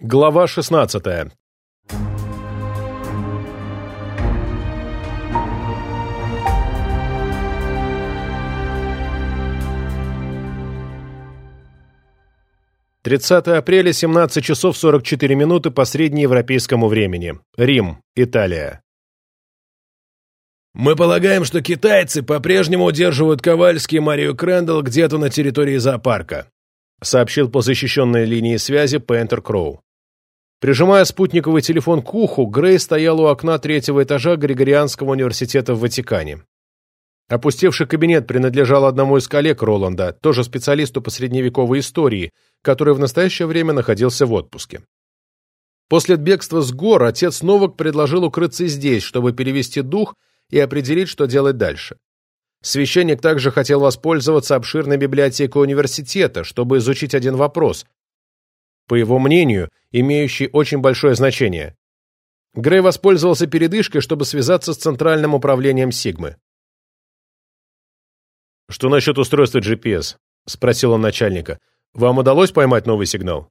Глава 16 30 апреля, 17 часов 44 минуты по среднеевропейскому времени. Рим, Италия. Мы полагаем, что китайцы по-прежнему удерживают Ковальский и Марию Крэндалл где-то на территории зоопарка, сообщил по защищенной линии связи Пентер Кроу. Прижимая спутниковый телефон к уху, Грей стоял у окна третьего этажа Григорианского университета в Ватикане. Опустевший кабинет принадлежал одному из коллег Роланда, тоже специалисту по средневековой истории, который в настоящее время находился в отпуске. После бегства с гор отец Новак предложил укрыться здесь, чтобы перевести дух и определить, что делать дальше. Священник также хотел воспользоваться обширной библиотекой университета, чтобы изучить один вопрос, по его мнению, имеющий очень большое значение. Грей воспользовался передышкой, чтобы связаться с центральным управлением Сигмы. «Что насчет устройства GPS?» — спросил он начальника. «Вам удалось поймать новый сигнал?»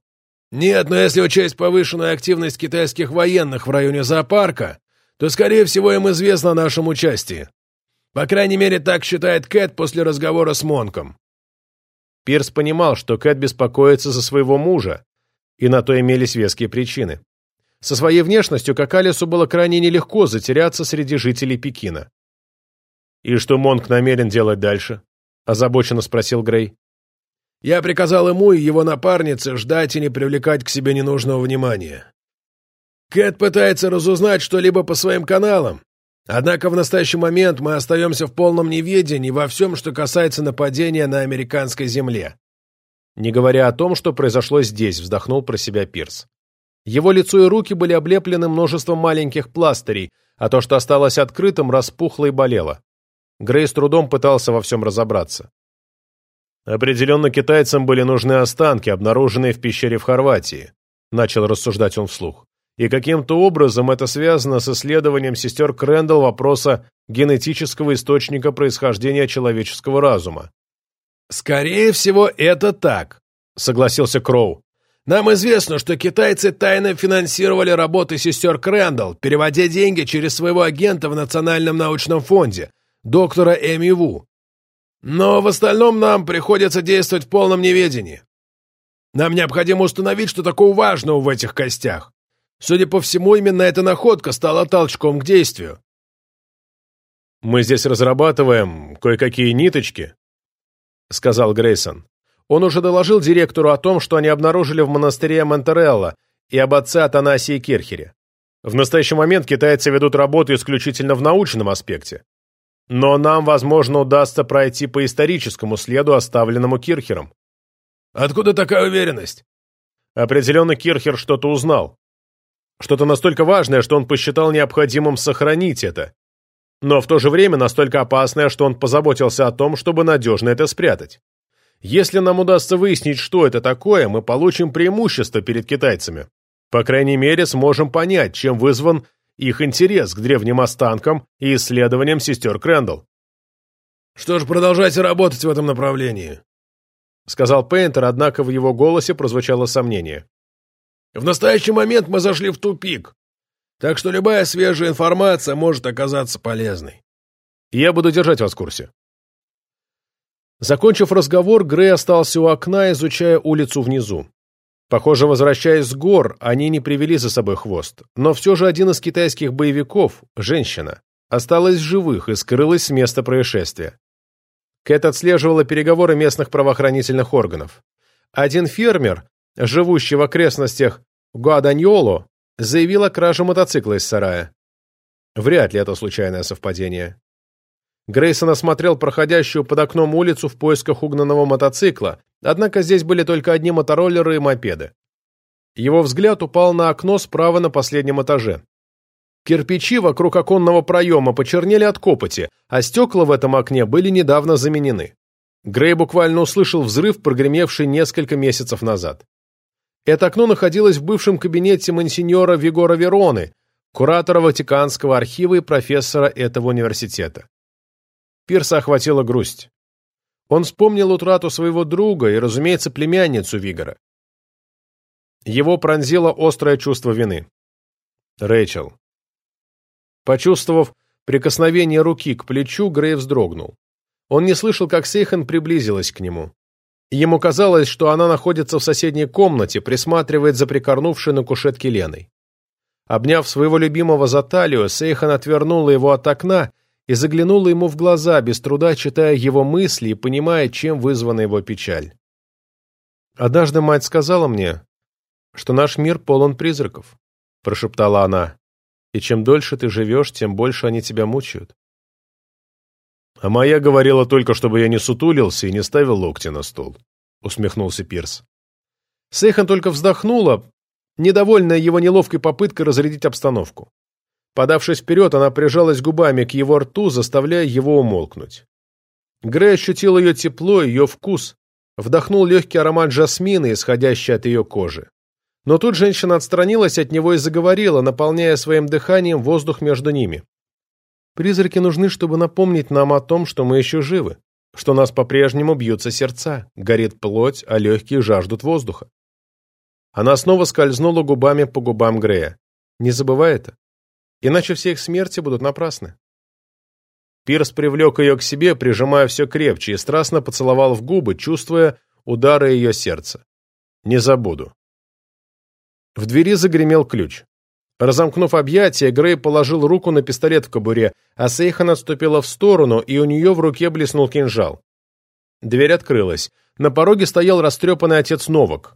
«Нет, но если учесть повышенную активность китайских военных в районе зоопарка, то, скорее всего, им известно о нашем участии. По крайней мере, так считает Кэт после разговора с Монком». Пирс понимал, что Кэт беспокоится за своего мужа, и на то имелись веские причины. Со своей внешностью Какалису было крайне нелегко затеряться среди жителей Пекина. «И что Монк намерен делать дальше?» – озабоченно спросил Грей. «Я приказал ему и его напарнице ждать и не привлекать к себе ненужного внимания. Кэт пытается разузнать что-либо по своим каналам, однако в настоящий момент мы остаемся в полном неведении во всем, что касается нападения на американской земле». Не говоря о том, что произошло здесь, вздохнул про себя Пирс. Его лицо и руки были облеплены множеством маленьких пластырей, а то, что осталось открытым, распухло и болело. Грей с трудом пытался во всем разобраться. «Определенно китайцам были нужны останки, обнаруженные в пещере в Хорватии», — начал рассуждать он вслух. «И каким-то образом это связано с исследованием сестер Крэндалл вопроса генетического источника происхождения человеческого разума». «Скорее всего, это так», — согласился Кроу. «Нам известно, что китайцы тайно финансировали работы сестер Крэндалл, переводя деньги через своего агента в Национальном научном фонде, доктора Эми Ву. Но в остальном нам приходится действовать в полном неведении. Нам необходимо установить, что такого важного в этих костях. Судя по всему, именно эта находка стала толчком к действию. «Мы здесь разрабатываем кое-какие ниточки», — сказал Грейсон. Он уже доложил директору о том, что они обнаружили в монастыре Монтерелло и об отце Атанасии Кирхере. В настоящий момент китайцы ведут работу исключительно в научном аспекте. Но нам, возможно, удастся пройти по историческому следу, оставленному Кирхером. Откуда такая уверенность? Определенно Кирхер что-то узнал. Что-то настолько важное, что он посчитал необходимым сохранить это. Но в то же время настолько опасное, что он позаботился о том, чтобы надежно это спрятать. Если нам удастся выяснить, что это такое, мы получим преимущество перед китайцами. По крайней мере, сможем понять, чем вызван их интерес к древним останкам и исследованиям сестер Крэндалл. «Что ж, продолжайте работать в этом направлении», — сказал Пейнтер, однако в его голосе прозвучало сомнение. «В настоящий момент мы зашли в тупик, так что любая свежая информация может оказаться полезной». «Я буду держать вас в курсе». Закончив разговор, Грей остался у окна, изучая улицу внизу. Похоже, возвращаясь с гор, они не привели за собой хвост, но все же один из китайских боевиков, женщина, осталась живых и скрылась с места происшествия. Кэт отслеживала переговоры местных правоохранительных органов. Один фермер, живущий в окрестностях Гуаданьоло, заявил о краже мотоцикла из сарая. Вряд ли это случайное совпадение. Грейсон осмотрел проходящую под окном улицу в поисках угнанного мотоцикла, однако здесь были только одни мотороллеры и мопеды. Его взгляд упал на окно справа на последнем этаже. Кирпичи вокруг оконного проема почернели от копоти, а стекла в этом окне были недавно заменены. Грей буквально услышал взрыв, прогремевший несколько месяцев назад. Это окно находилось в бывшем кабинете монсеньора Вигора Вероны, куратора Ватиканского архива и профессора этого университета. Пирса охватила грусть. Он вспомнил утрату своего друга и, разумеется, племянницу Вигора. Его пронзило острое чувство вины. Рэйчел. Почувствовав прикосновение руки к плечу, Грей вздрогнул. Он не слышал, как Сейхан приблизилась к нему. Ему казалось, что она находится в соседней комнате, присматривает за прикорнувшей на кушетке Леной. Обняв своего любимого за талию, Сейхан отвернула его от окна и заглянула ему в глаза, без труда читая его мысли и понимая, чем вызвана его печаль. «Однажды мать сказала мне, что наш мир полон призраков», — прошептала она, «и чем дольше ты живешь, тем больше они тебя мучают». «А моя говорила только, чтобы я не сутулился и не ставил локти на стол», — усмехнулся Пирс. Сейхан только вздохнула, недовольная его неловкой попыткой разрядить обстановку. Подавшись вперед, она прижалась губами к его рту, заставляя его умолкнуть. Грей ощутил ее тепло, ее вкус, вдохнул легкий аромат жасмина, исходящий от ее кожи. Но тут женщина отстранилась от него и заговорила, наполняя своим дыханием воздух между ними. Призраки нужны, чтобы напомнить нам о том, что мы еще живы, что нас по-прежнему бьются сердца, горит плоть, а легкие жаждут воздуха. Она снова скользнула губами по губам Грея. Не забывай это. Иначе все их смерти будут напрасны. Пирс привлек ее к себе, прижимая все крепче, и страстно поцеловал в губы, чувствуя удары ее сердца. «Не забуду». В двери загремел ключ. Разомкнув объятия, Грей положил руку на пистолет в кобуре, а Сейхан отступила в сторону, и у нее в руке блеснул кинжал. Дверь открылась. На пороге стоял растрепанный отец Новак.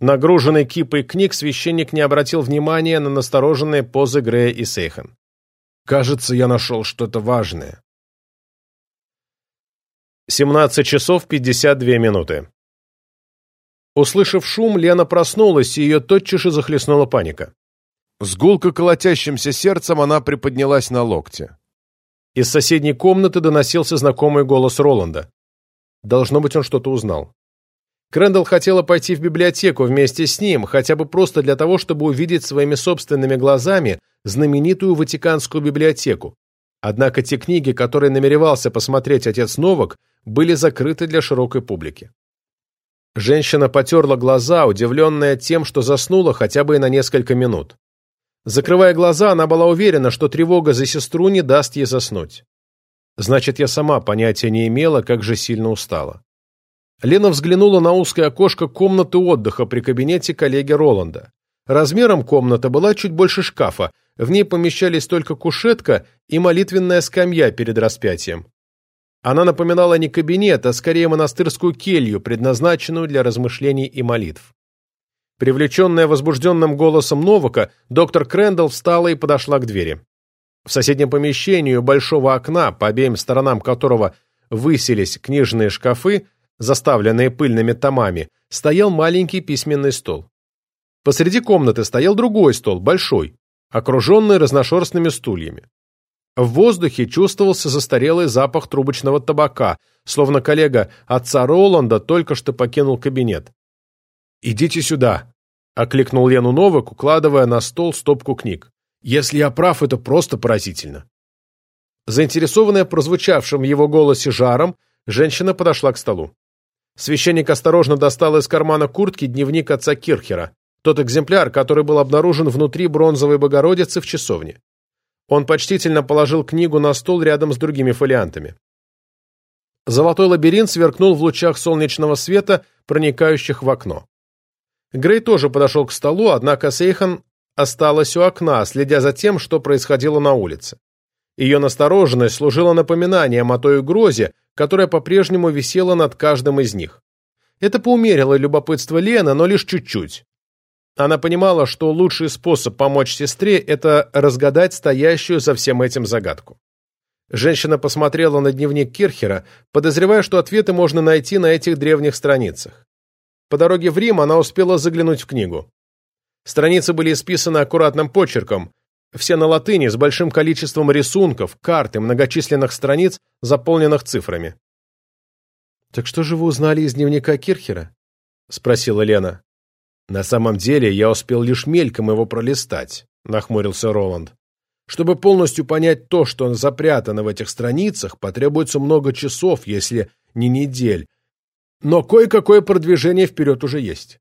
Нагруженный кипой книг, священник не обратил внимания на настороженные позы Грея и Сейхан. «Кажется, я нашел что-то важное». 17 часов 52 минуты. Услышав шум, Лена проснулась, и ее тотчас же захлестнула паника. С гулко колотящимся сердцем она приподнялась на локте. Из соседней комнаты доносился знакомый голос Роланда. Должно быть, он что-то узнал. Крэндалл хотела пойти в библиотеку вместе с ним, хотя бы просто для того, чтобы увидеть своими собственными глазами знаменитую Ватиканскую библиотеку. Однако те книги, которые намеревался посмотреть отец Новак, были закрыты для широкой публики. Женщина потерла глаза, удивленная тем, что заснула хотя бы и на несколько минут. Закрывая глаза, она была уверена, что тревога за сестру не даст ей заснуть. Значит, я сама понятия не имела, как же сильно устала. Лена взглянула на узкое окошко комнаты отдыха при кабинете коллеги Роланда. Размером комната была чуть больше шкафа, в ней помещались только кушетка и молитвенная скамья перед распятием. Она напоминала не кабинет, а скорее монастырскую келью, предназначенную для размышлений и молитв. Привлеченная возбужденным голосом Новака, доктор Крэндалл встала и подошла к двери. В соседнем помещении у большого окна, по обеим сторонам которого высились книжные шкафы, заставленные пыльными томами, стоял маленький письменный стол. Посреди комнаты стоял другой стол, большой, окруженный разношерстными стульями. В воздухе чувствовался застарелый запах трубочного табака, словно коллега отца Роланда только что покинул кабинет. «Идите сюда», — окликнул Лену Новак, укладывая на стол стопку книг. «Если я прав, это просто поразительно». Заинтересованная прозвучавшим в его голосе жаром, женщина подошла к столу. Священник осторожно достал из кармана куртки дневник отца Кирхера, тот экземпляр, который был обнаружен внутри бронзовой Богородицы в часовне. Он почтительно положил книгу на стол рядом с другими фолиантами. Золотой лабиринт сверкнул в лучах солнечного света, проникающих в окно. Грей тоже подошел к столу, однако Сейхан осталась у окна, следя за тем, что происходило на улице. Ее настороженность служила напоминанием о той угрозе, которая по-прежнему висела над каждым из них. Это поумерило любопытство Лены, но лишь чуть-чуть. Она понимала, что лучший способ помочь сестре – это разгадать стоящую за всем этим загадку. Женщина посмотрела на дневник Кирхера, подозревая, что ответы можно найти на этих древних страницах. По дороге в Рим она успела заглянуть в книгу. Страницы были исписаны аккуратным почерком, все на латыни, с большим количеством рисунков, карт и многочисленных страниц, заполненных цифрами. «Так что же вы узнали из дневника Кирхера?» — спросила Лена. «На самом деле я успел лишь мельком его пролистать», — нахмурился Роланд. «Чтобы полностью понять то, что запрятано в этих страницах, потребуется много часов, если не недель, но кое-какое продвижение вперед уже есть.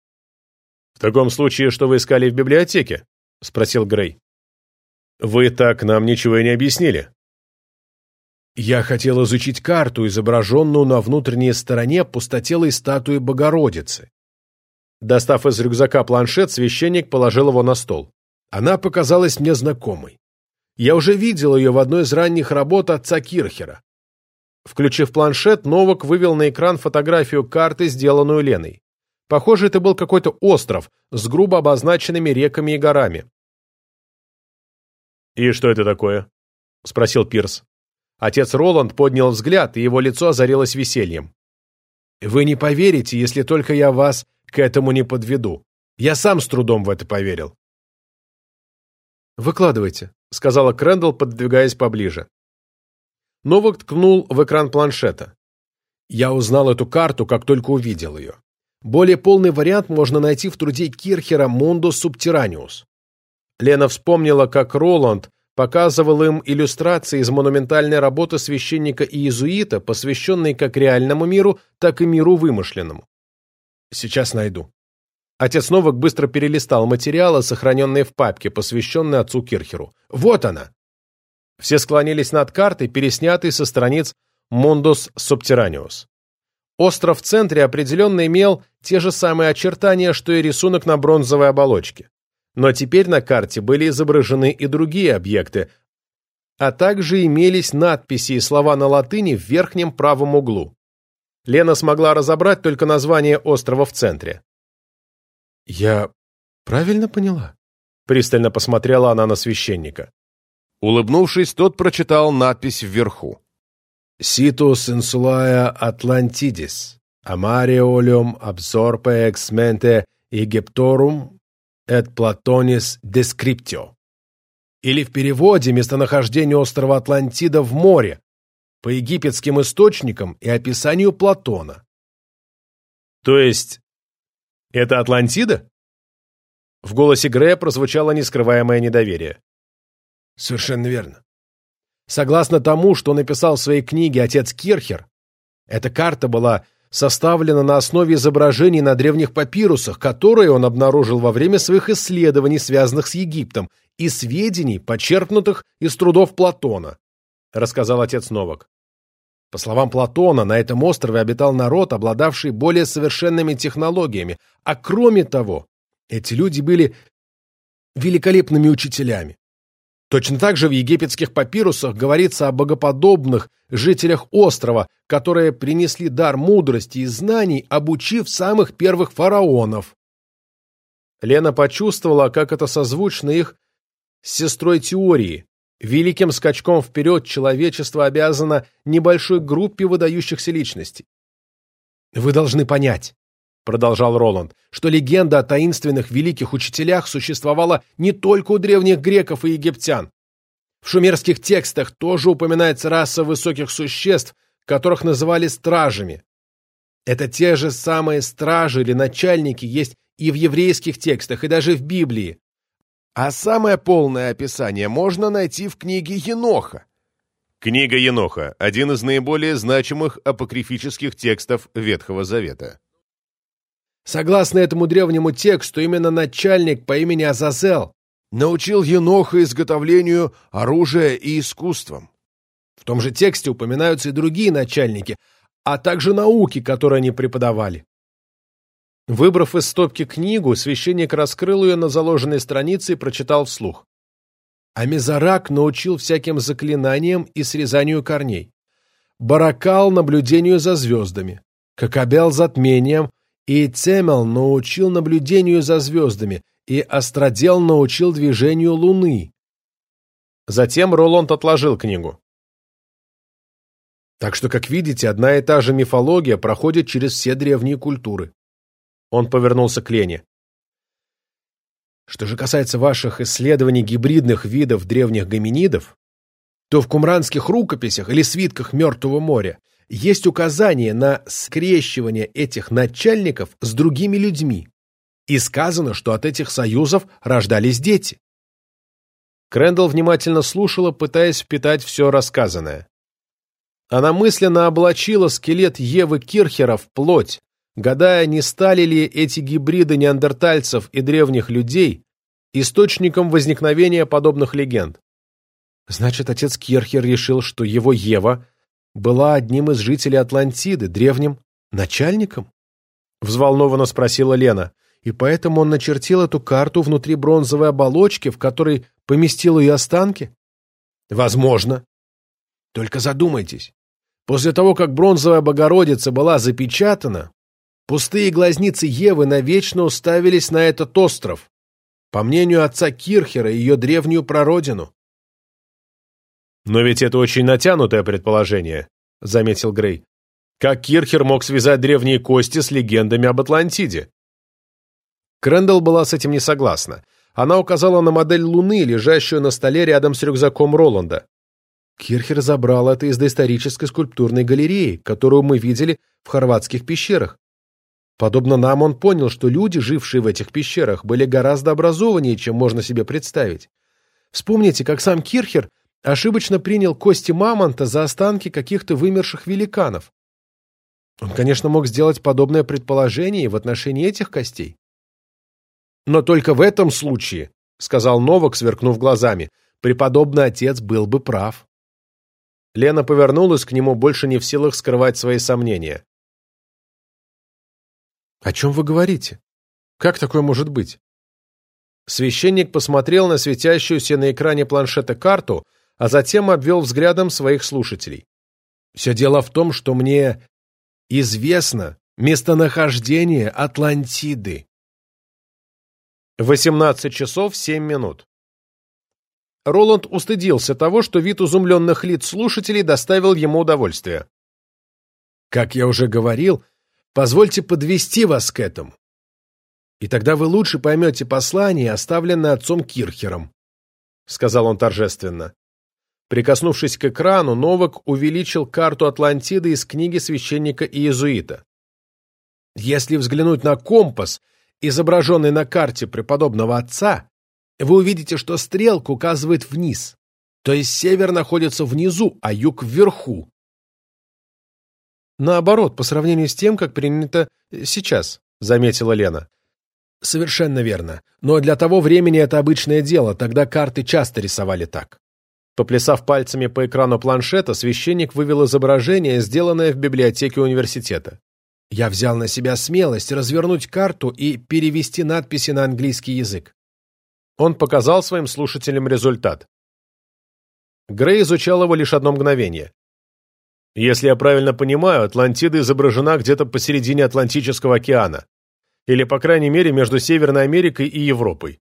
«В таком случае, что вы искали в библиотеке?» — спросил Грей. «Вы так нам ничего и не объяснили». «Я хотел изучить карту, изображенную на внутренней стороне пустотелой статуи Богородицы». Достав из рюкзака планшет, священник положил его на стол. Она показалась мне знакомой. Я уже видел ее в одной из ранних работ отца Кирхера. Включив планшет, Новак вывел на экран фотографию карты, сделанную Леной. Похоже, это был какой-то остров с грубо обозначенными реками и горами. «И что это такое?» — спросил Пирс. Отец Роланд поднял взгляд, и его лицо озарилось весельем. «Вы не поверите, если только я вас к этому не подведу. Я сам с трудом в это поверил». «Выкладывайте», — сказала Крэндалл, подвигаясь поближе. Новак ткнул в экран планшета. «Я узнал эту карту, как только увидел ее. Более полный вариант можно найти в труде Кирхера «Мондус Субтираниус». Лена вспомнила, как Роланд показывал им иллюстрации из монументальной работы священника и иезуита, посвященной как реальному миру, так и миру вымышленному. «Сейчас найду». Отец Новак быстро перелистал материалы, сохраненные в папке, посвященной отцу Кирхеру. «Вот она!» Все склонились над картой, переснятой со страниц «Мондус Субтираниус». Остров в центре определенно имел те же самые очертания, что и рисунок на бронзовой оболочке. Но теперь на карте были изображены и другие объекты, а также имелись надписи и слова на латыни в верхнем правом углу. Лена смогла разобрать только название острова в центре. «Я правильно поняла?» Пристально посмотрела она на священника. Улыбнувшись, тот прочитал надпись вверху. Atlantidis, amare oleum absorpe ex mente Aegyptiorum et Platonis descriptio. Или в переводе местонахождение острова Атлантида в море, по египетским источникам и описанию Платона. То есть, это Атлантида? В голосе Грея прозвучало нескрываемое недоверие. Совершенно верно. Согласно тому, что написал в своей книге отец Кирхер, эта карта была составлена на основе изображений на древних папирусах, которые он обнаружил во время своих исследований, связанных с Египтом, и сведений, почерпнутых из трудов Платона, рассказал отец Новак. По словам Платона, на этом острове обитал народ, обладавший более совершенными технологиями, а кроме того, эти люди были великолепными учителями. Точно так же в египетских папирусах говорится о богоподобных жителях острова, которые принесли дар мудрости и знаний, обучив самых первых фараонов. Лена почувствовала, как это созвучно их с сестрой теории. Великим скачком вперед человечество обязано небольшой группе выдающихся личностей. «Вы должны понять», — продолжал Роланд, что легенда о таинственных великих учителях существовала не только у древних греков и египтян. В шумерских текстах тоже упоминается раса высоких существ, которых называли стражами. Это те же самые стражи или начальники есть и в еврейских текстах, и даже в Библии. А самое полное описание можно найти в книге Еноха. Книга Еноха – один из наиболее значимых апокрифических текстов Ветхого Завета. Согласно этому древнему тексту, именно начальник по имени Азазел научил Еноха изготовлению оружия и искусствам. В том же тексте упоминаются и другие начальники, а также науки, которые они преподавали. Выбрав из стопки книгу, священник раскрыл ее на заложенной странице и прочитал вслух. А научил всяким заклинаниям и срезанию корней. Баракал — наблюдению за звездами. Кокабел — затмением, и Цемел научил наблюдению за звездами, и Остродел научил движению Луны. Затем Роланд отложил книгу. Так что, как видите, одна и та же мифология проходит через все древние культуры. Он повернулся к Лене. Что же касается ваших исследований гибридных видов древних гоминидов, то в кумранских рукописях или свитках Мертвого моря есть указание на скрещивание этих начальников с другими людьми. И сказано, что от этих союзов рождались дети. Крэндалл внимательно слушала, пытаясь впитать все рассказанное. Она мысленно облачила скелет Евы Кирхера в плоть, гадая, не стали ли эти гибриды неандертальцев и древних людей источником возникновения подобных легенд. Значит, отец Кирхер решил, что его Ева была одним из жителей Атлантиды, древним начальником? Взволнованно спросила Лена. И поэтому он начертил эту карту внутри бронзовой оболочки, в которой поместил ее останки? Возможно. Только задумайтесь. После того, как бронзовая Богородица была запечатана, пустые глазницы Евы навечно уставились на этот остров, по мнению отца Кирхера, ее древнюю прародину. «Но ведь это очень натянутое предположение», — заметил Грей. «Как Кирхер мог связать древние кости с легендами об Атлантиде?» Крэндалл была с этим не согласна. Она указала на модель Луны, лежащую на столе рядом с рюкзаком Роланда. Кирхер забрал это из доисторической скульптурной галереи, которую мы видели в хорватских пещерах. Подобно нам, он понял, что люди, жившие в этих пещерах, были гораздо образованнее, чем можно себе представить. Вспомните, как сам Кирхер ошибочно принял кости мамонта за останки каких-то вымерших великанов. Он, конечно, мог сделать подобное предположение в отношении этих костей. Но только в этом случае, — сказал Новак, сверкнув глазами, — преподобный отец был бы прав. Лена повернулась к нему, больше не в силах скрывать свои сомнения. «О чем вы говорите? Как такое может быть?» Священник посмотрел на светящуюся на экране планшета карту, а затем обвел взглядом своих слушателей. «Все дело в том, что мне известно местонахождение Атлантиды». 18 часов 7 минут. Роланд устыдился того, что вид изумленных лиц слушателей доставил ему удовольствие. «Как я уже говорил, позвольте подвести вас к этому. И тогда вы лучше поймете послание, оставленное отцом Кирхером», — сказал он торжественно. Прикоснувшись к экрану, Новак увеличил карту Атлантиды из книги священника иезуита. Если взглянуть на компас, изображенный на карте преподобного отца, вы увидите, что стрелка указывает вниз, то есть север находится внизу, а юг вверху. Наоборот, по сравнению с тем, как принято сейчас, заметила Лена. Совершенно верно. Но для того времени это обычное дело, тогда карты часто рисовали так. Поплясав пальцами по экрану планшета, священник вывел изображение, сделанное в библиотеке университета. Я взял на себя смелость развернуть карту и перевести надписи на английский язык. Он показал своим слушателям результат. Грей изучал его лишь одно мгновение. Если я правильно понимаю, Атлантида изображена где-то посередине Атлантического океана. Или, по крайней мере, между Северной Америкой и Европой.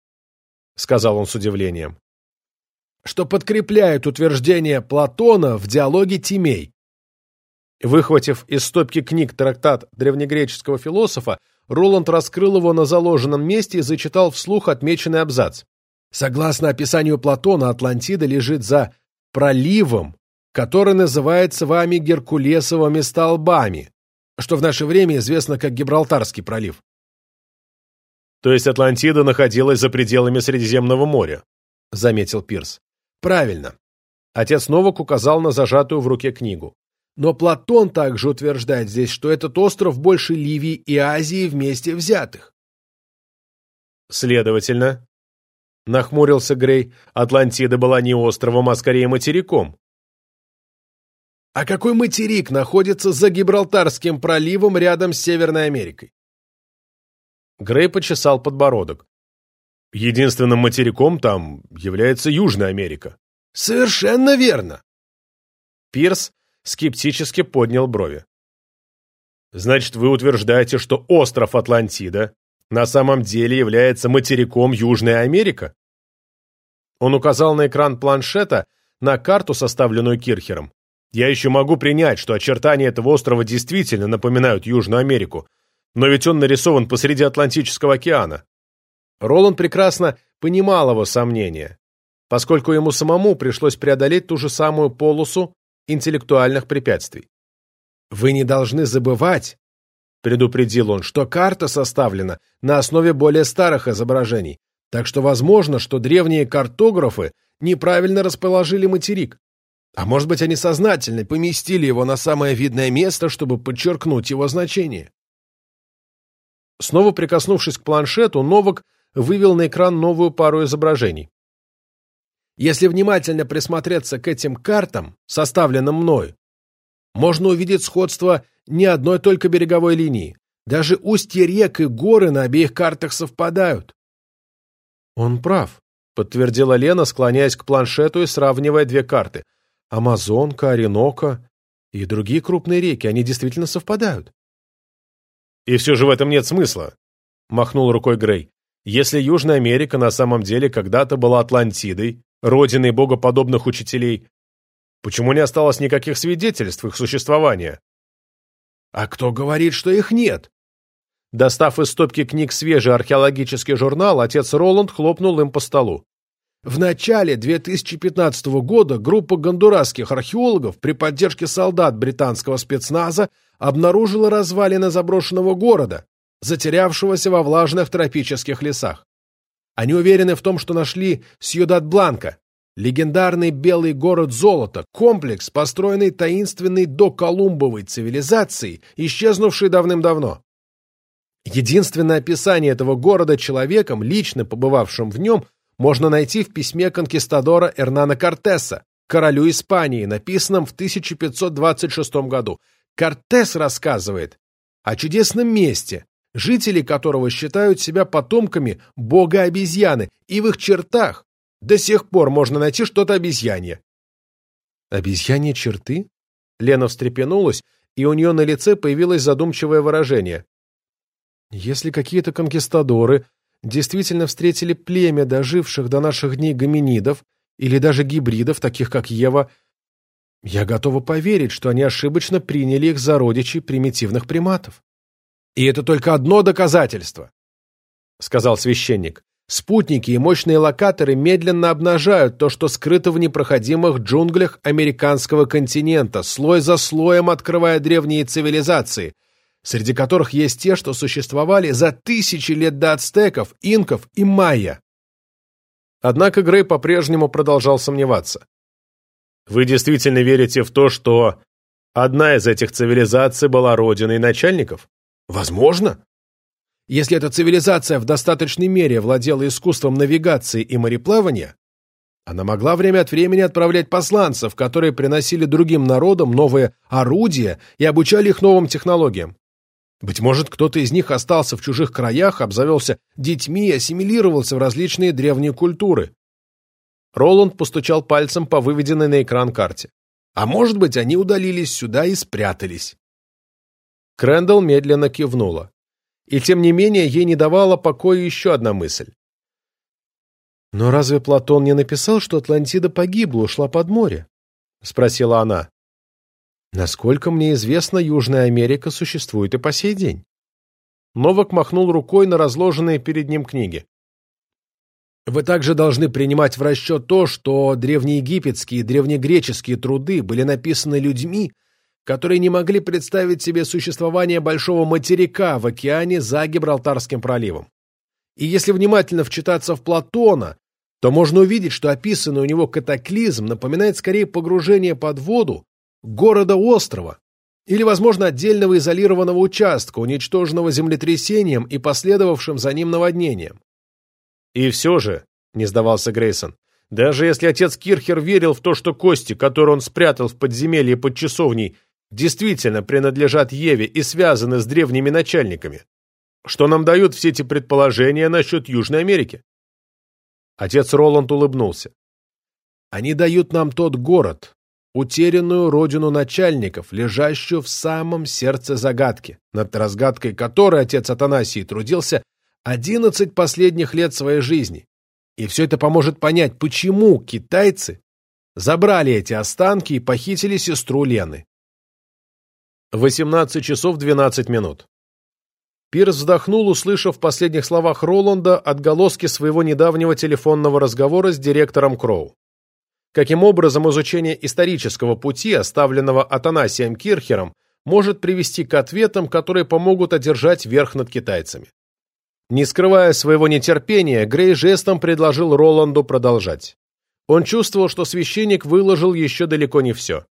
Сказал он с удивлением что подкрепляет утверждение Платона в диалоге Тимей. Выхватив из стопки книг трактат древнегреческого философа, Роланд раскрыл его на заложенном месте и зачитал вслух отмеченный абзац. Согласно описанию Платона, Атлантида лежит за проливом, который называется вами Геркулесовыми столбами, что в наше время известно как Гибралтарский пролив. То есть Атлантида находилась за пределами Средиземного моря, заметил Пирс. Правильно. Отец Новак указал на зажатую в руке книгу. Но Платон также утверждает здесь, что этот остров больше Ливии и Азии вместе взятых. Следовательно, нахмурился Грей, Атлантида была не островом, а скорее материком. А какой материк находится за Гибралтарским проливом рядом с Северной Америкой? Грей почесал подбородок. Единственным материком там является Южная Америка. Совершенно верно. Пирс скептически поднял брови. Значит, вы утверждаете, что остров Атлантида на самом деле является материком Южная Америка? Он указал на экран планшета на карту, составленную Кирхером. Я еще могу принять, что очертания этого острова действительно напоминают Южную Америку, но ведь он нарисован посреди Атлантического океана. Роланд прекрасно понимал его сомнения, поскольку ему самому пришлось преодолеть ту же самую полосу интеллектуальных препятствий. «Вы не должны забывать», — предупредил он, «что карта составлена на основе более старых изображений, так что возможно, что древние картографы неправильно расположили материк. А может быть, они сознательно поместили его на самое видное место, чтобы подчеркнуть его значение. Снова прикоснувшись к планшету, Новак вывел на экран новую пару изображений. Если внимательно присмотреться к этим картам, составленным мной, можно увидеть сходство не одной только береговой линии. Даже устья рек и горы на обеих картах совпадают. Он прав, подтвердила Лена, склоняясь к планшету и сравнивая две карты. Амазонка, Оренока и другие крупные реки, они действительно совпадают. И все же в этом нет смысла, махнул рукой Грей. Если Южная Америка на самом деле когда-то была Атлантидой, родиной богоподобных учителей, почему не осталось никаких свидетельств их существования? А кто говорит, что их нет? Достав из стопки книг свежий археологический журнал, отец Роланд хлопнул им по столу. В начале 2015 года группа гондурасских археологов при поддержке солдат британского спецназа обнаружила развалины заброшенного города, затерявшегося во влажных тропических лесах. Они уверены в том, что нашли Сьюдад-Бланка, легендарный белый город золота, комплекс, построенный таинственной доколумбовой цивилизацией, исчезнувшей давным-давно. Единственное описание этого города человеком, лично побывавшим в нем, можно найти в письме конкистадора Эрнана Кортеса, королю Испании, написанном в 1526 году. Кортес рассказывает о чудесном месте, жители которого считают себя потомками бога-обезьяны, и в их чертах до сих пор можно найти что-то обезьянье. «Обезьянье черты?» Лена встрепенулась, и у нее на лице появилось задумчивое выражение. «Если какие-то конкистадоры действительно встретили племя доживших до наших дней гоминидов или даже гибридов, таких как Ева, я готова поверить, что они ошибочно приняли их за родичей примитивных приматов. И это только одно доказательство, — сказал священник. Спутники и мощные локаторы медленно обнажают то, что скрыто в непроходимых джунглях американского континента, слой за слоем открывая древние цивилизации, среди которых есть те, что существовали за тысячи лет до ацтеков, инков и майя. Однако Грей по-прежнему продолжал сомневаться. «Вы действительно верите в то, что одна из этих цивилизаций была родиной начальников?» Возможно. Если эта цивилизация в достаточной мере владела искусством навигации и мореплавания, она могла время от времени отправлять посланцев, которые приносили другим народам новые орудия и обучали их новым технологиям. Быть может, кто-то из них остался в чужих краях, обзавелся детьми и ассимилировался в различные древние культуры. Роланд постучал пальцем по выведенной на экран карте. А может быть, они удалились сюда и спрятались. Крэндалл медленно кивнула. И тем не менее ей не давала покоя еще одна мысль. «Но разве Платон не написал, что Атлантида погибла, ушла под море?» — спросила она. «Насколько мне известно, Южная Америка существует и по сей день». Новак махнул рукой на разложенные перед ним книги. Вы также должны принимать в расчет то, что древнеегипетские и древнегреческие труды были написаны людьми, которые не могли представить себе существование большого материка в океане за Гибралтарским проливом. И если внимательно вчитаться в Платона, то можно увидеть, что описанный у него катаклизм напоминает скорее погружение под воду города-острова или, возможно, отдельного изолированного участка, уничтоженного землетрясением и последовавшим за ним наводнением. И все же, не сдавался Грейсон, даже если отец Кирхер верил в то, что кости, которые он спрятал в подземелье под часовней, действительно принадлежат Еве и связаны с древними начальниками? Что нам дают все эти предположения насчет Южной Америки? Отец Роланд улыбнулся. Они дают нам тот город, утерянную родину начальников, лежащую в самом сердце загадки, над разгадкой которой отец Атанасий трудился одиннадцать последних лет своей жизни. И все это поможет понять, почему китайцы забрали эти останки и похитили сестру Лены. 18 часов 12 минут. Пирс вздохнул, услышав в последних словах Роланда отголоски своего недавнего телефонного разговора с директором Кроу. Каким образом изучение исторического пути, оставленного Атанасием Кирхером, может привести к ответам, которые помогут одержать верх над китайцами. Не скрывая своего нетерпения, Грей жестом предложил Роланду продолжать. Он чувствовал, что священник выложил еще далеко не все.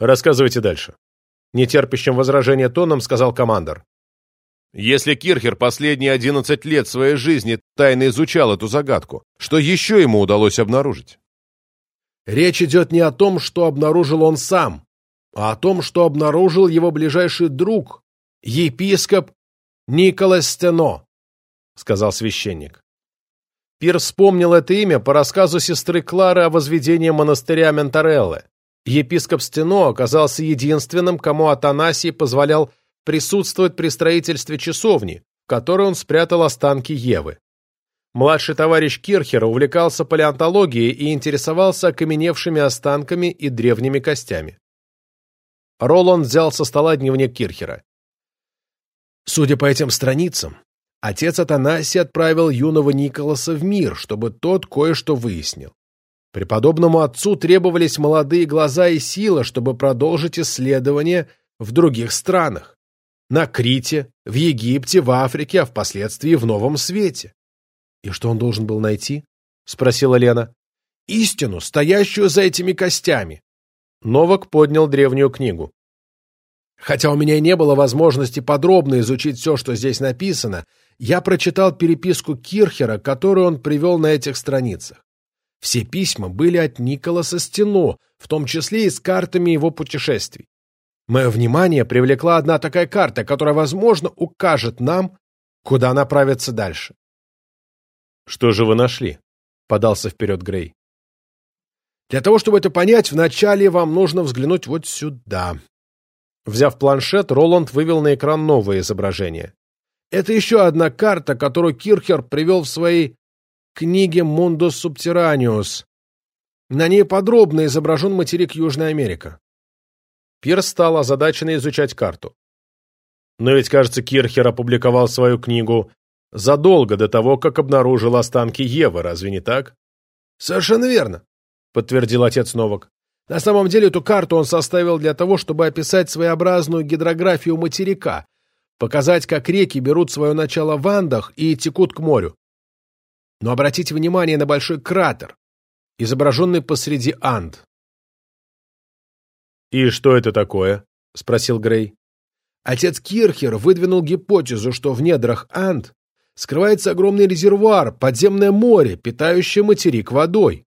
Рассказывайте дальше. Нетерпящим возражения тоном сказал командор. Если Кирхер последние одиннадцать лет своей жизни тайно изучал эту загадку, что еще ему удалось обнаружить? Речь идет не о том, что обнаружил он сам, а о том, что обнаружил его ближайший друг, епископ Николас Стено, сказал священник. Пир вспомнил это имя по рассказу сестры Клары о возведении монастыря Ментареллы. Епископ Стено оказался единственным, кому Атанасий позволял присутствовать при строительстве часовни, в которой он спрятал останки Евы. Младший товарищ Кирхера увлекался палеонтологией и интересовался окаменевшими останками и древними костями. Роланд взял со стола дневник Кирхера. Судя по этим страницам, отец Атанасий отправил юного Николаса в мир, чтобы тот кое-что выяснил. Преподобному отцу требовались молодые глаза и сила, чтобы продолжить исследования в других странах на Крите, в Египте, в Африке, а впоследствии в Новом Свете. «И что он должен был найти?» — спросила Лена. «Истину, стоящую за этими костями». Новак поднял древнюю книгу. Хотя у меня не было возможности подробно изучить все, что здесь написано, я прочитал переписку Кирхера, которую он привел на этих страницах. Все письма были от Николаса Стено, в том числе и с картами его путешествий. Мое внимание привлекла одна такая карта, которая, возможно, укажет нам, куда направиться дальше. «Что же вы нашли?» — подался вперед Грей. «Для того, чтобы это понять, вначале вам нужно взглянуть вот сюда». Взяв планшет, Роланд вывел на экран новое изображение. Это еще одна карта, которую Кирхер привел в своей книге «Мундус Субтираниус». На ней подробно изображен материк Южная Америка. Пирс стал озадаченно изучать карту. Но ведь, кажется, Кирхер опубликовал свою книгу задолго до того, как обнаружил останки Евы, разве не так? Совершенно верно, подтвердил отец Новак. На самом деле эту карту он составил для того, чтобы описать своеобразную гидрографию материка, показать, как реки берут свое начало в Андах и текут к морю. Но обратите внимание на большой кратер, изображенный посреди Анд. «И что это такое?» — спросил Грей. Отец Кирхер выдвинул гипотезу, что в недрах Анд скрывается огромный резервуар, подземное море, питающее материк водой.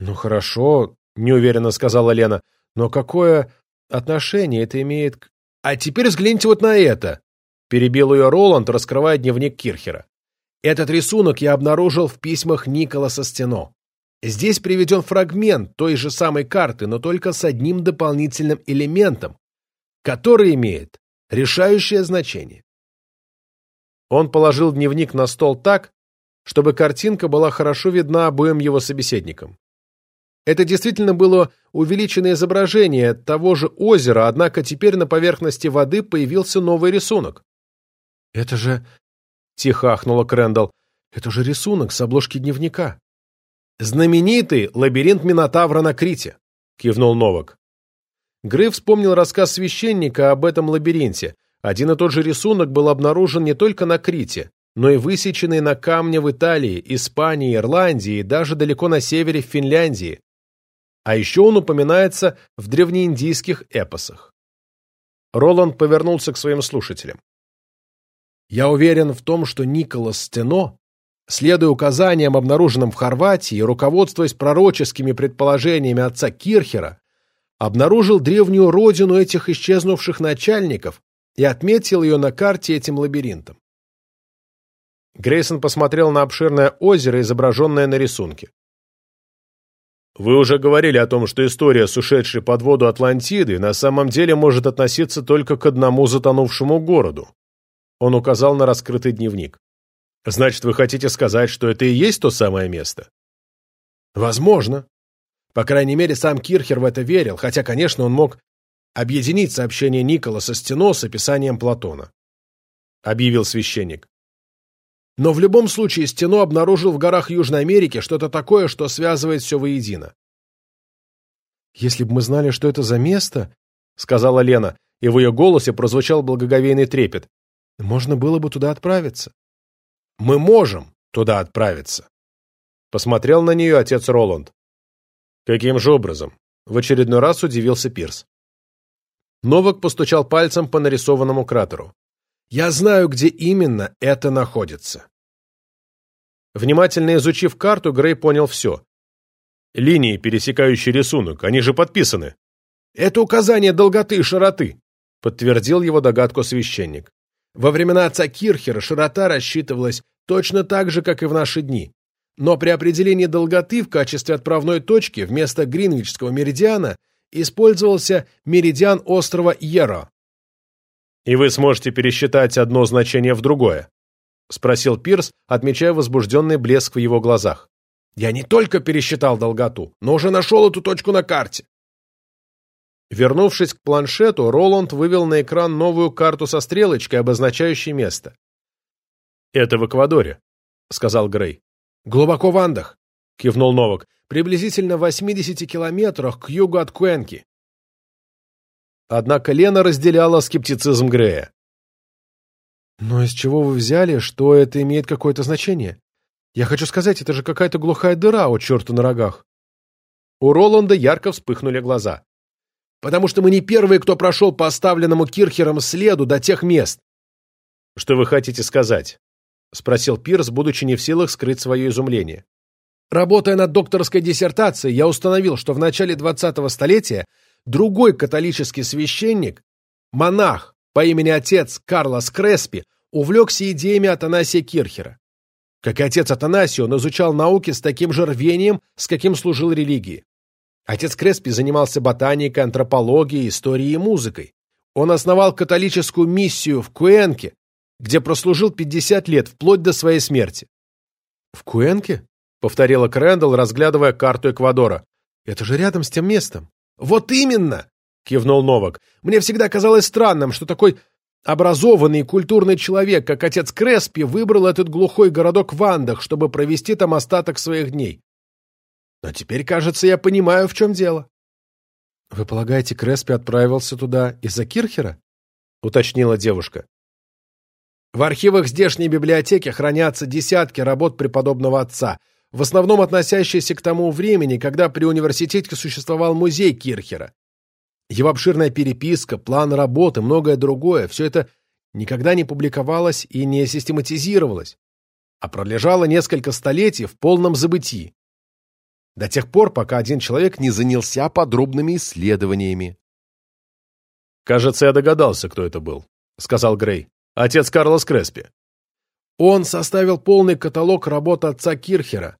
«Ну хорошо», — неуверенно сказала Лена, — «но какое отношение это имеет к...» «А теперь взгляните вот на это», — перебил ее Роланд, раскрывая дневник Кирхера. «Этот рисунок я обнаружил в письмах Николаса Стено. Здесь приведен фрагмент той же самой карты, но только с одним дополнительным элементом, который имеет решающее значение. Он положил дневник на стол так, чтобы картинка была хорошо видна обоим его собеседникам. Это действительно было увеличенное изображение того же озера, однако теперь на поверхности воды появился новый рисунок. «Это же...» — тихо ахнула Крэндалл. «Это же рисунок с обложки дневника». «Знаменитый лабиринт Минотавра на Крите», — кивнул Новак. Грей вспомнил рассказ священника об этом лабиринте. Один и тот же рисунок был обнаружен не только на Крите, но и высеченный на камне в Италии, Испании, Ирландии и даже далеко на севере в Финляндии. А еще он упоминается в древнеиндийских эпосах. Роланд повернулся к своим слушателям. «Я уверен в том, что Николас Стено Следуя указаниям, обнаруженным в Хорватии, руководствуясь пророческими предположениями отца Кирхера, обнаружил древнюю родину этих исчезнувших начальников и отметил ее на карте этим лабиринтом. Грейсон посмотрел на обширное озеро, изображенное на рисунке. «Вы уже говорили о том, что история с ушедшей под воду Атлантиды на самом деле может относиться только к одному затонувшему городу». Он указал на раскрытый дневник. Значит, вы хотите сказать, что это и есть то самое место? Возможно. По крайней мере, сам Кирхер в это верил, хотя, конечно, он мог объединить сообщение Николаса Стено с описанием Платона. Объявил священник. Но в любом случае Стено обнаружил в горах Южной Америки что-то такое, что связывает все воедино. «Если бы мы знали, что это за место», — сказала Лена, и в ее голосе прозвучал благоговейный трепет, — «можно было бы туда отправиться». Мы можем туда отправиться. Посмотрел на нее отец Роланд. Каким же образом? В очередной раз удивился Пирс. Новак постучал пальцем по нарисованному кратеру. Я знаю, где именно это находится. Внимательно изучив карту, Грей понял все. Линии, пересекающие рисунок, они же подписаны. Это указание долготы и широты, подтвердил его догадку священник. Во времена отца Кирхера широта рассчитывалась точно так же, как и в наши дни. Но при определении долготы в качестве отправной точки вместо Гринвичского меридиана использовался меридиан острова Йеро. «И вы сможете пересчитать одно значение в другое?» — спросил Пирс, отмечая возбужденный блеск в его глазах. «Я не только пересчитал долготу, но уже нашел эту точку на карте». Вернувшись к планшету, Роланд вывел на экран новую карту со стрелочкой, обозначающей место. «Это в Эквадоре», — сказал Грей. «Глубоко в Андах», — кивнул Новак, «приблизительно в 80 километрах к югу от Куэнки». Однако Лена разделяла скептицизм Грея. «Но из чего вы взяли, что это имеет какое-то значение? Я хочу сказать, это же какая-то глухая дыра у черта на рогах». У Роланда ярко вспыхнули глаза. «Потому что мы не первые, кто прошел по оставленному Кирхером следу до тех мест». «Что вы хотите сказать?» — спросил Пирс, будучи не в силах скрыть свое изумление. Работая над докторской диссертацией, я установил, что в начале 20-го столетия другой католический священник, монах по имени отец Карлос Креспи, увлекся идеями Атанасия Кирхера. Как и отец Атанасий, он изучал науки с таким же рвением, с каким служил религии. Отец Креспи занимался ботаникой, антропологией, историей и музыкой. Он основал католическую миссию в Куэнке, где прослужил 50 лет, вплоть до своей смерти. «В Куэнке?» — повторила Крэндалл, разглядывая карту Эквадора. «Это же рядом с тем местом». «Вот именно!» — кивнул Новак. «Мне всегда казалось странным, что такой образованный и культурный человек, как отец Креспи, выбрал этот глухой городок в Андах, чтобы провести там остаток своих дней. Но теперь, кажется, я понимаю, в чем дело». «Вы полагаете, Креспи отправился туда из-за Кирхера?» — уточнила девушка. В архивах здешней библиотеки хранятся десятки работ преподобного отца — в основном относящиеся к тому времени, когда при университете существовал музей Кирхера. Его обширная переписка, план работы, многое другое – все это никогда не публиковалось и не систематизировалось, а пролежало несколько столетий в полном забытии. До тех пор, пока один человек не занялся подробными исследованиями. «Кажется, я догадался, кто это был», — сказал Грей. «Отец Карлос Креспи». Он составил полный каталог работ отца Кирхера,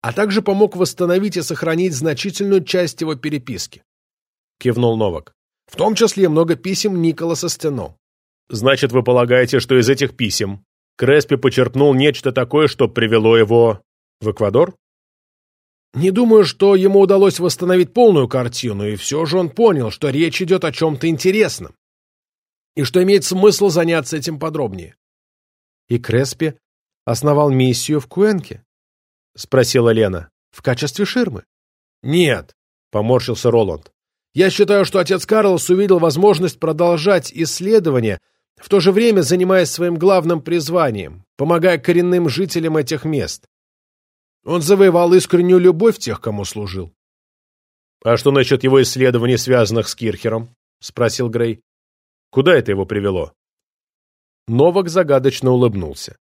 а также помог восстановить и сохранить значительную часть его переписки. Кивнул Новак. В том числе много писем Николаса Стено. Значит, вы полагаете, что из этих писем Креспи почерпнул нечто такое, что привело его в Эквадор? Не думаю, что ему удалось восстановить полную картину, и все же он понял, что речь идет о чем-то интересном, и что имеет смысл заняться этим подробнее. И Креспи основал миссию в Куэнке? — спросила Лена. «В качестве ширмы?» «Нет», — поморщился Роланд. «Я считаю, что отец Карлос увидел возможность продолжать исследования, в то же время занимаясь своим главным призванием, помогая коренным жителям этих мест. Он завоевал искреннюю любовь тех, кому служил». «А что насчет его исследований, связанных с Кирхером?» — спросил Грей. «Куда это его привело?» Новак загадочно улыбнулся.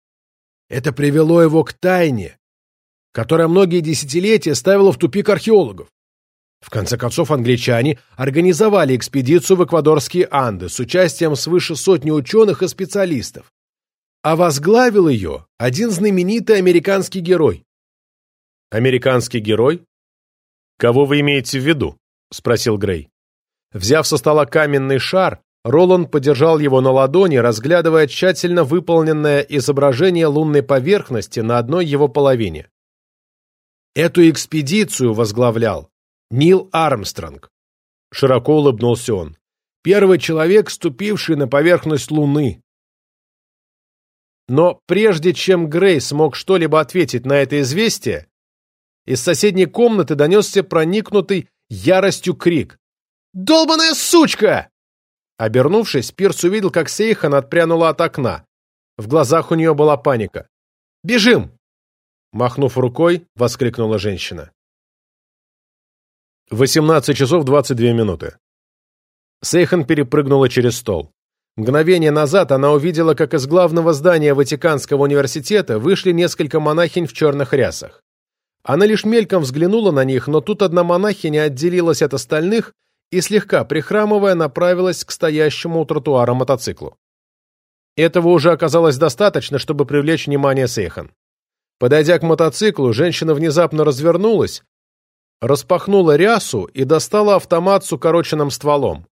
«Это привело его к тайне, которая многие десятилетия ставила в тупик археологов. В конце концов, англичане организовали экспедицию в эквадорские Анды с участием свыше сотни ученых и специалистов. А возглавил ее один знаменитый американский герой. «Американский герой? Кого вы имеете в виду?» — спросил Грей. Взяв со стола каменный шар, Роланд подержал его на ладони, разглядывая тщательно выполненное изображение лунной поверхности на одной его половине. Эту экспедицию возглавлял Нил Армстронг. Широко улыбнулся он. Первый человек, ступивший на поверхность Луны. Но прежде чем Грей смог что-либо ответить на это известие, из соседней комнаты донесся проникнутый яростью крик. «Долбаная сучка!» Обернувшись, Пирс увидел, как Сейхан отпрянула от окна. В глазах у нее была паника. «Бежим!» Махнув рукой, воскликнула женщина. 18 часов 22 минуты. Сейхан перепрыгнула через стол. Мгновение назад она увидела, как из главного здания Ватиканского университета вышли несколько монахинь в черных рясах. Она лишь мельком взглянула на них, но тут одна монахиня отделилась от остальных и, слегка прихрамывая, направилась к стоящему у тротуара мотоциклу. Этого уже оказалось достаточно, чтобы привлечь внимание Сейхан. Подойдя к мотоциклу, женщина внезапно развернулась, распахнула рясу и достала автомат с укороченным стволом.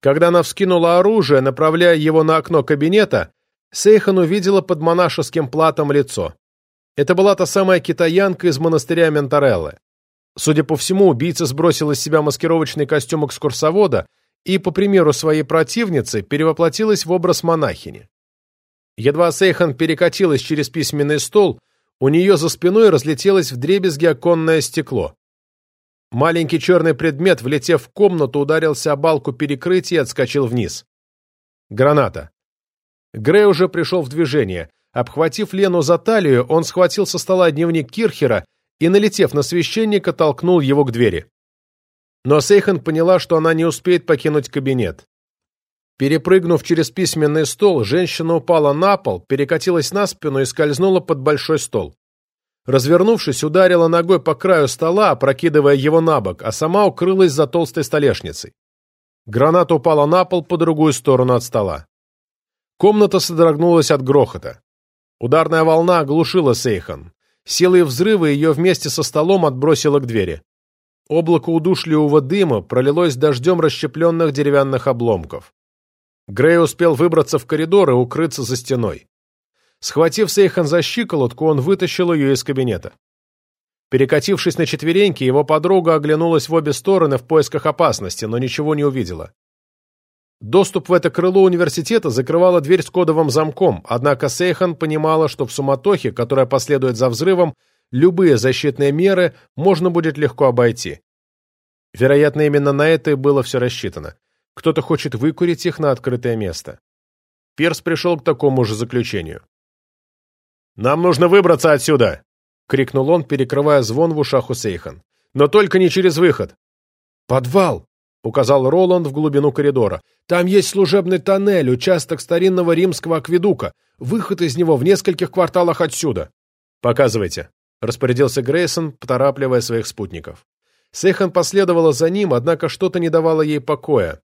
Когда она вскинула оружие, направляя его на окно кабинета, Сейхан увидела под монашеским платом лицо. Это была та самая китаянка из монастыря Ментареллы. Судя по всему, убийца сбросила с себя маскировочный костюм экскурсовода и, по примеру своей противницы, перевоплотилась в образ монахини. Едва Сейхан перекатилась через письменный стол, у нее за спиной разлетелось вдребезги оконное стекло. Маленький черный предмет, влетев в комнату, ударился о балку перекрытия и отскочил вниз. Граната. Грей уже пришел в движение. Обхватив Лену за талию, он схватил со стола дневник Кирхера и, налетев на священника, толкнул его к двери. Но Сейхан поняла, что она не успеет покинуть кабинет. Перепрыгнув через письменный стол, женщина упала на пол, перекатилась на спину и скользнула под большой стол. Развернувшись, ударила ногой по краю стола, опрокидывая его на бок, а сама укрылась за толстой столешницей. Граната упала на пол по другую сторону от стола. Комната содрогнулась от грохота. Ударная волна оглушила Сейхан. Силой взрыва ее вместе со столом отбросило к двери. Облако удушливого дыма пролилось дождем расщепленных деревянных обломков. Грей успел выбраться в коридор и укрыться за стеной. Схватив Сейхан за щиколотку, он вытащил ее из кабинета. Перекатившись на четвереньки, его подруга оглянулась в обе стороны в поисках опасности, но ничего не увидела. Доступ в это крыло университета закрывала дверь с кодовым замком, однако Сейхан понимала, что в суматохе, которая последует за взрывом, любые защитные меры можно будет легко обойти. Вероятно, именно на это и было все рассчитано. Кто-то хочет выкурить их на открытое место. Перс пришел к такому же заключению. «Нам нужно выбраться отсюда!» — крикнул он, перекрывая звон в ушах у Сейхан. «Но только не через выход!» «Подвал!» Указал Роланд в глубину коридора. «Там есть служебный тоннель, участок старинного римского акведука. Выход из него в нескольких кварталах отсюда». «Показывайте», — распорядился Грейсон, поторапливая своих спутников. Сейхан последовала за ним, однако что-то не давало ей покоя.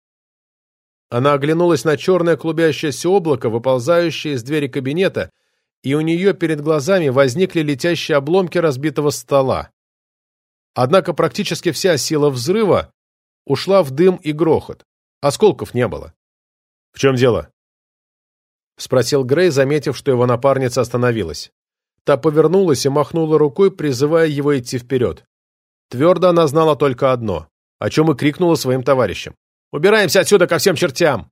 Она оглянулась на черное клубящееся облако, выползающее из двери кабинета, и у нее перед глазами возникли летящие обломки разбитого стола. Однако практически вся сила взрыва ушла в дым и грохот. Осколков не было. «В чем дело?» — спросил Грей, заметив, что его напарница остановилась. Та повернулась и махнула рукой, призывая его идти вперед. Твердо она знала только одно, о чем и крикнула своим товарищам. «Убираемся отсюда ко всем чертям!»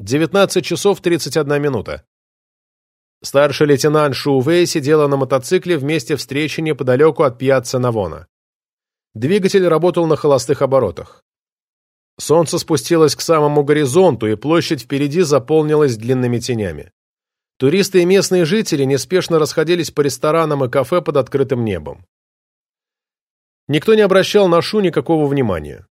19 часов 31 минута. Старший лейтенант Шу Вэй сидела на мотоцикле в месте встречи неподалеку от пьяцца Навона. Двигатель работал на холостых оборотах. Солнце спустилось к самому горизонту, и площадь впереди заполнилась длинными тенями. Туристы и местные жители неспешно расходились по ресторанам и кафе под открытым небом. Никто не обращал на Шу никакого внимания.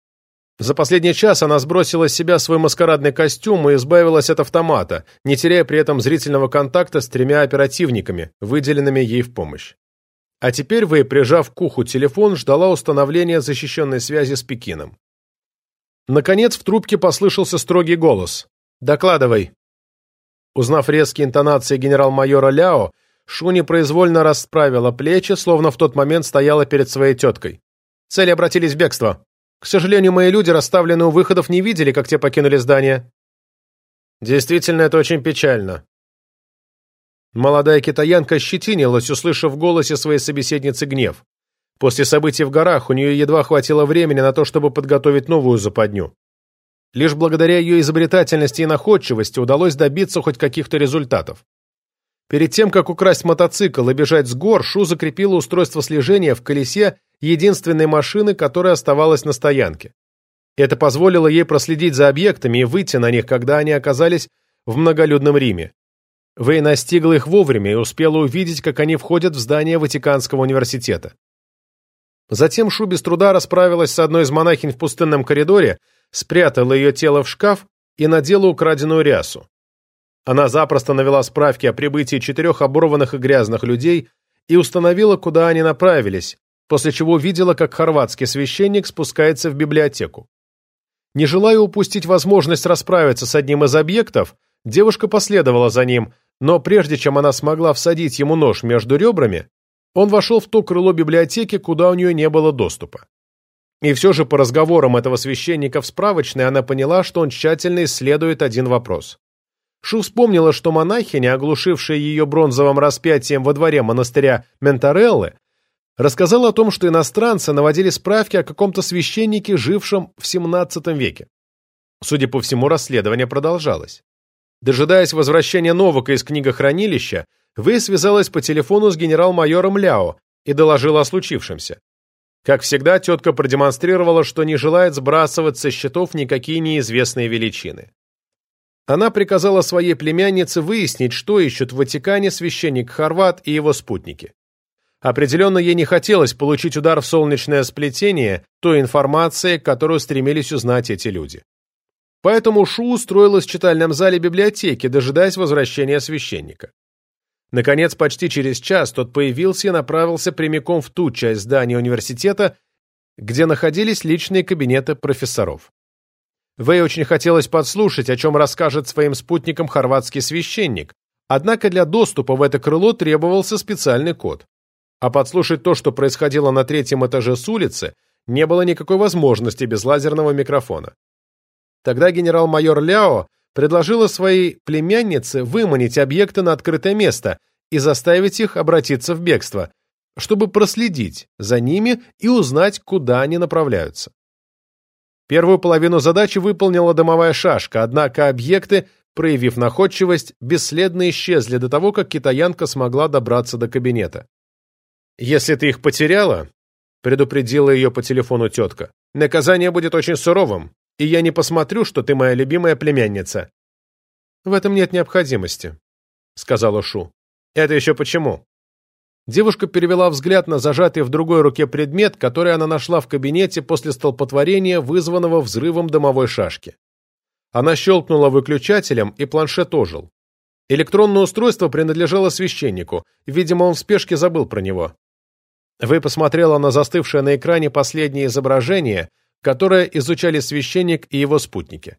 За последний час она сбросила с себя свой маскарадный костюм и избавилась от автомата, не теряя при этом зрительного контакта с тремя оперативниками, выделенными ей в помощь. А теперь вы, прижав к уху телефон, ждала установления защищенной связи с Пекином. Наконец в трубке послышался строгий голос. «Докладывай». Узнав резкие интонации генерал-майора Ляо, Шу непроизвольно расправила плечи, словно в тот момент стояла перед своей теткой. Цели обратились в бегство. К сожалению, мои люди, расставленные у выходов, не видели, как те покинули здание. Действительно, это очень печально. Молодая китаянка щетинилась, услышав в голосе своей собеседницы гнев. После событий в горах у нее едва хватило времени на то, чтобы подготовить новую западню. Лишь благодаря ее изобретательности и находчивости удалось добиться хоть каких-то результатов. Перед тем, как украсть мотоцикл и бежать с гор, Шу закрепила устройство слежения в колесе единственной машины, которая оставалась на стоянке. Это позволило ей проследить за объектами и выйти на них, когда они оказались в многолюдном Риме. Вэй настигла их вовремя и успела увидеть, как они входят в здание Ватиканского университета. Затем Шу без труда расправилась с одной из монахинь в пустынном коридоре, спрятала ее тело в шкаф и надела украденную рясу. Она запросто навела справки о прибытии четырех оборванных и грязных людей и установила, куда они направились, после чего видела, как хорватский священник спускается в библиотеку. Не желая упустить возможность расправиться с одним из объектов, девушка последовала за ним, но прежде чем она смогла всадить ему нож между ребрами, он вошел в то крыло библиотеки, куда у нее не было доступа. И все же по разговорам этого священника в справочной она поняла, что он тщательно исследует один вопрос. Шу вспомнила, что монахиня, оглушившая ее бронзовым распятием во дворе монастыря Ментареллы, рассказала о том, что иностранцы наводили справки о каком-то священнике, жившем в XVII веке. Судя по всему, расследование продолжалось. Дожидаясь возвращения Новака из книгохранилища, Вэй связалась по телефону с генерал-майором Ляо и доложила о случившемся. Как всегда, тетка продемонстрировала, что не желает сбрасывать со счетов никакие неизвестные величины. Она приказала своей племяннице выяснить, что ищут в Ватикане священник Хорват и его спутники. Определенно ей не хотелось получить удар в солнечное сплетение той информации, которую стремились узнать эти люди. Поэтому Шу устроилась в читальном зале библиотеки, дожидаясь возвращения священника. Наконец, почти через час тот появился и направился прямиком в ту часть здания университета, где находились личные кабинеты профессоров. Вэй очень хотелось подслушать, о чем расскажет своим спутникам хорватский священник, однако для доступа в это крыло требовался специальный код. А подслушать то, что происходило на третьем этаже с улицы, не было никакой возможности без лазерного микрофона. Тогда генерал-майор Ляо предложила своей племяннице выманить объекты на открытое место и заставить их обратиться в бегство, чтобы проследить за ними и узнать, куда они направляются. Первую половину задачи выполнила дымовая шашка, однако объекты, проявив находчивость, бесследно исчезли до того, как китаянка смогла добраться до кабинета. «Если ты их потеряла», — предупредила ее по телефону тетка, — «наказание будет очень суровым, и я не посмотрю, что ты моя любимая племянница». «В этом нет необходимости», — сказала Шу. «Это еще почему?» Девушка перевела взгляд на зажатый в другой руке предмет, который она нашла в кабинете после столпотворения, вызванного взрывом дымовой шашки. Она щелкнула выключателем, и планшет ожил. Электронное устройство принадлежало священнику, видимо, он в спешке забыл про него. Вы посмотрела на застывшее на экране последнее изображение, которое изучали священник и его спутники.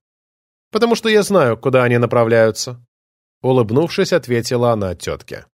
«Потому что я знаю, куда они направляются», — улыбнувшись, ответила она тетке.